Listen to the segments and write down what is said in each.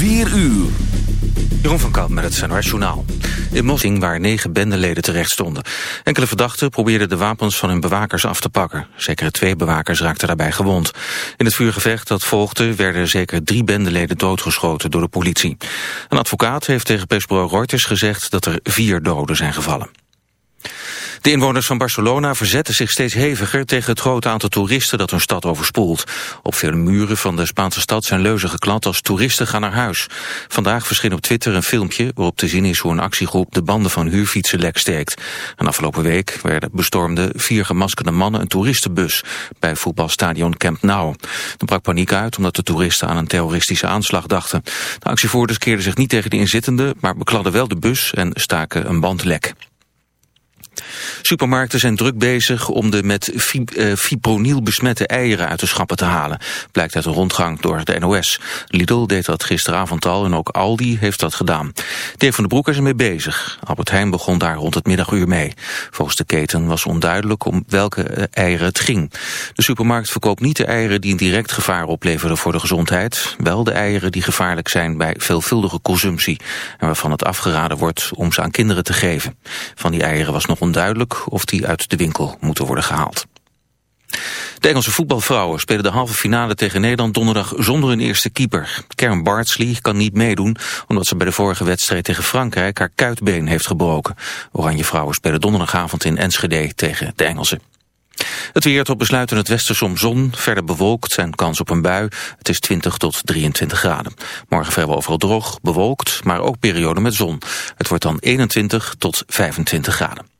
4 uur. Jeroen van Kamp met het NOS Journaal. In Mossing waar negen bendeleden terecht stonden. Enkele verdachten probeerden de wapens van hun bewakers af te pakken. Zeker twee bewakers raakten daarbij gewond. In het vuurgevecht dat volgde werden zeker drie bendeleden doodgeschoten door de politie. Een advocaat heeft tegen persbureau Reuters gezegd dat er vier doden zijn gevallen. De inwoners van Barcelona verzetten zich steeds heviger tegen het grote aantal toeristen dat hun stad overspoelt. Op vele muren van de Spaanse stad zijn leuzen geklad als toeristen gaan naar huis. Vandaag verscheen op Twitter een filmpje waarop te zien is hoe een actiegroep de banden van huurfietsen lek steekt. En afgelopen week werden bestormde vier gemaskerde mannen een toeristenbus bij voetbalstadion Camp Nou. Er brak paniek uit omdat de toeristen aan een terroristische aanslag dachten. De actievoerders keerden zich niet tegen de inzittenden, maar bekladden wel de bus en staken een band lek. Supermarkten zijn druk bezig om de met eh, fipronil besmette eieren uit de schappen te halen. Blijkt uit een rondgang door de NOS. Lidl deed dat gisteravond al en ook Aldi heeft dat gedaan. Dave van de Broek is ermee bezig. Albert Heijn begon daar rond het middaguur mee. Volgens de keten was onduidelijk om welke eh, eieren het ging. De supermarkt verkoopt niet de eieren die een direct gevaar opleveren voor de gezondheid. Wel de eieren die gevaarlijk zijn bij veelvuldige consumptie. En waarvan het afgeraden wordt om ze aan kinderen te geven. Van die eieren was nog onduidelijk of die uit de winkel moeten worden gehaald. De Engelse voetbalvrouwen spelen de halve finale tegen Nederland donderdag zonder een eerste keeper. Karen Bartsley kan niet meedoen omdat ze bij de vorige wedstrijd tegen Frankrijk haar kuitbeen heeft gebroken. Oranje vrouwen spelen donderdagavond in Enschede tegen de Engelsen. Het weer tot besluit in het westen soms zon, verder bewolkt en kans op een bui. Het is 20 tot 23 graden. Morgen vrijwel overal droog, bewolkt, maar ook periode met zon. Het wordt dan 21 tot 25 graden.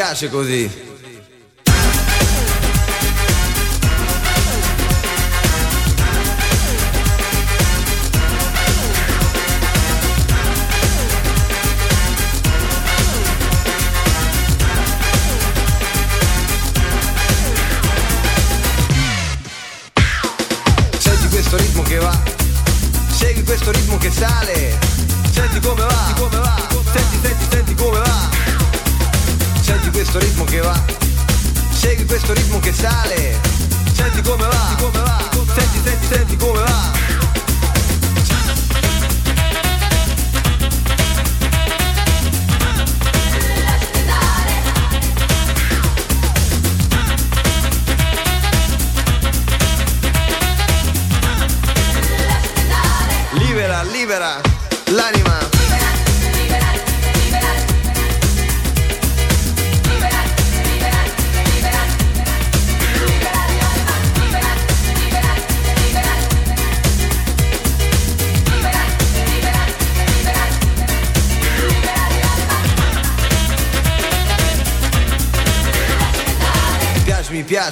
piace così.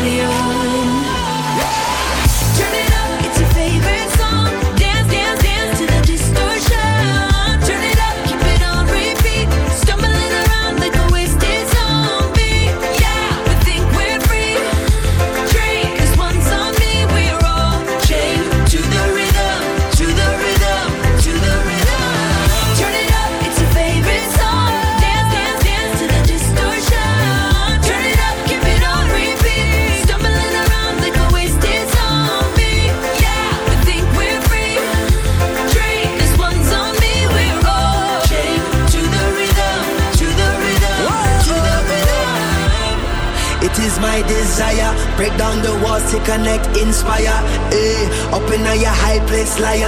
radio Liar.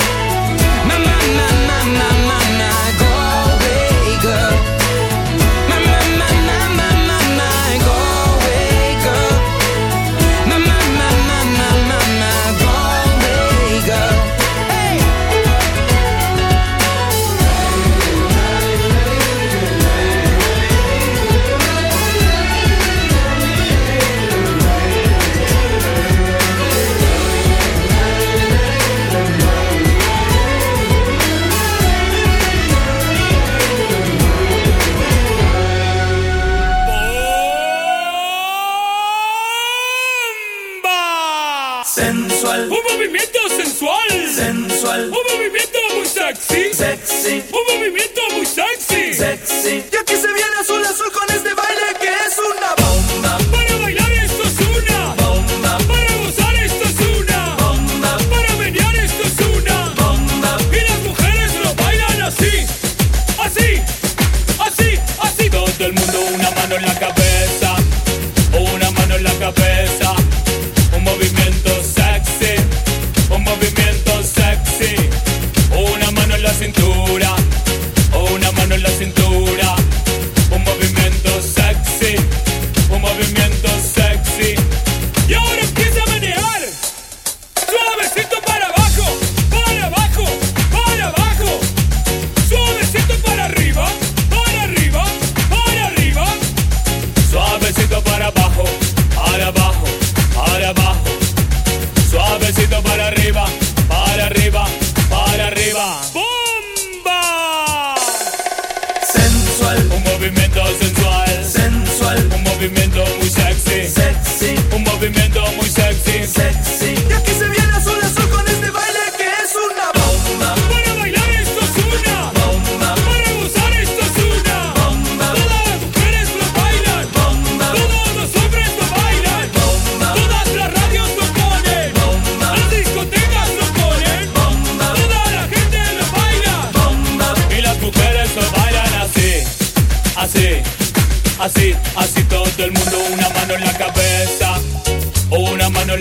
My, my, my, my,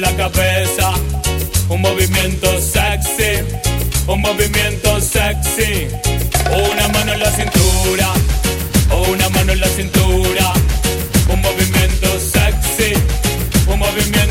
en la cabeza, un movimiento sexy, un movimiento sexy, una mano en la cintura, una mano en la cintura, un movimiento sexy, un movimiento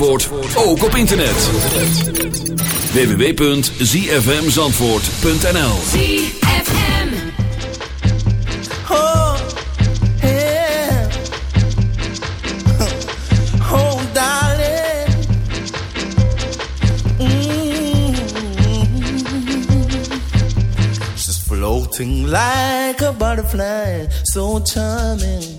Zandvoort ook op internet. www.zfmzandvoort.nl ZFM Oh, yeah Oh, darling mm -hmm. She's floating like a butterfly So charming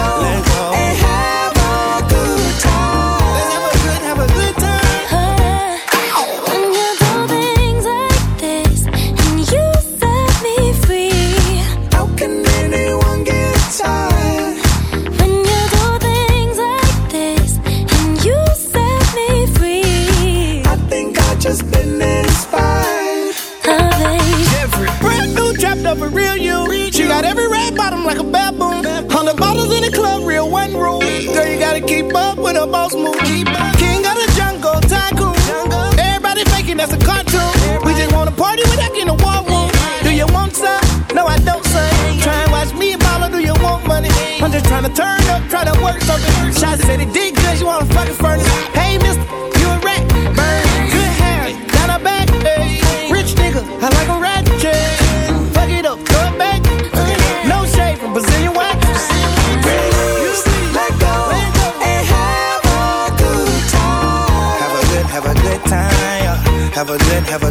turn up, try to work something. Shots said it did good, you wanna fucking furnace. Hey, mister, you a rat. Burn, good hair, down her back. Hey. Rich nigga, I like a rat. Fuck it up, it back. No shade from Brazilian wax. A. Have a good, have a good time. Have a good, have a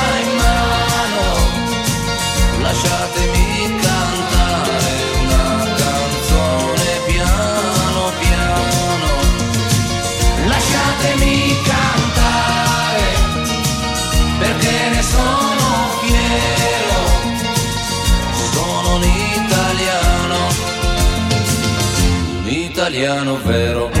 italiano vero.